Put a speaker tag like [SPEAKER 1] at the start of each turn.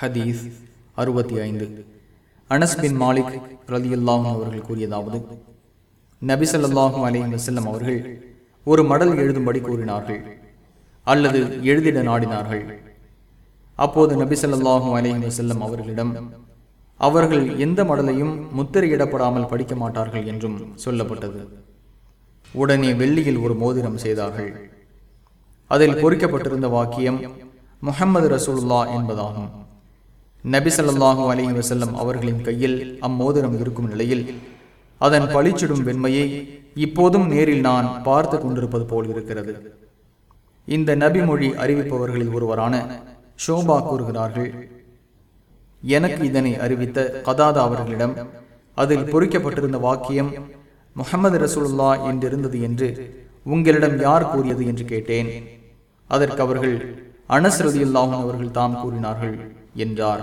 [SPEAKER 1] ஹதீஸ் அறுபத்தி ஐந்து. அனஸ் பின் மாலிக் ரலியுல்லாஹும் அவர்கள் கூறியதாவது நபிசல்லாஹும் அலைஹி வசல்லம் அவர்கள் ஒரு மடல் எழுதும்படி கூறினார்கள் அல்லது எழுதிட நாடினார்கள். அப்போது நபிசல்லாஹும் அலைஹி வசல்லம் அவர்களிடம் அவர்கள் எந்த மடலையும் முத்திரையிடப்படாமல் படிக்க மாட்டார்கள் என்றும் சொல்லப்பட்டது. உடனே வெள்ளியில் ஒரு மோதிரம் செய்தார்கள். அதில் பொறிக்கப்பட்டிருந்த வாக்கியம் முஹம்மது ரசூல்லா என்பதாகும். நபி ஸல்லல்லாஹு அலி வசல்லம் அவர்களின் கையில் அம்மோதிரம் இருக்கும் நிலையில் அதன் பளிச்சிடும் வெண்மையை இப்போதும் நேரில் நான் பார்த்து கொண்டிருப்பது போல் இருக்கிறது. இந்த நபி மொழி அறிவிப்பவர்களில் ஒருவரான ஷோபா கூறுகிறார்கள் எனக்கு இதனை அறிவித்த கதாதா அவர்களிடம் அதில் பொறிக்கப்பட்டிருந்த வாக்கியம் முகமது ரசூலுல்லா என்றிருந்தது என்று உங்களிடம் யார் கூறியது? என்று கேட்டேன். அதற்கு அவர்கள் அனஸ்ரதியுல்லாஹும் அவர்கள் தாம் கூறினார்கள் என்றார்.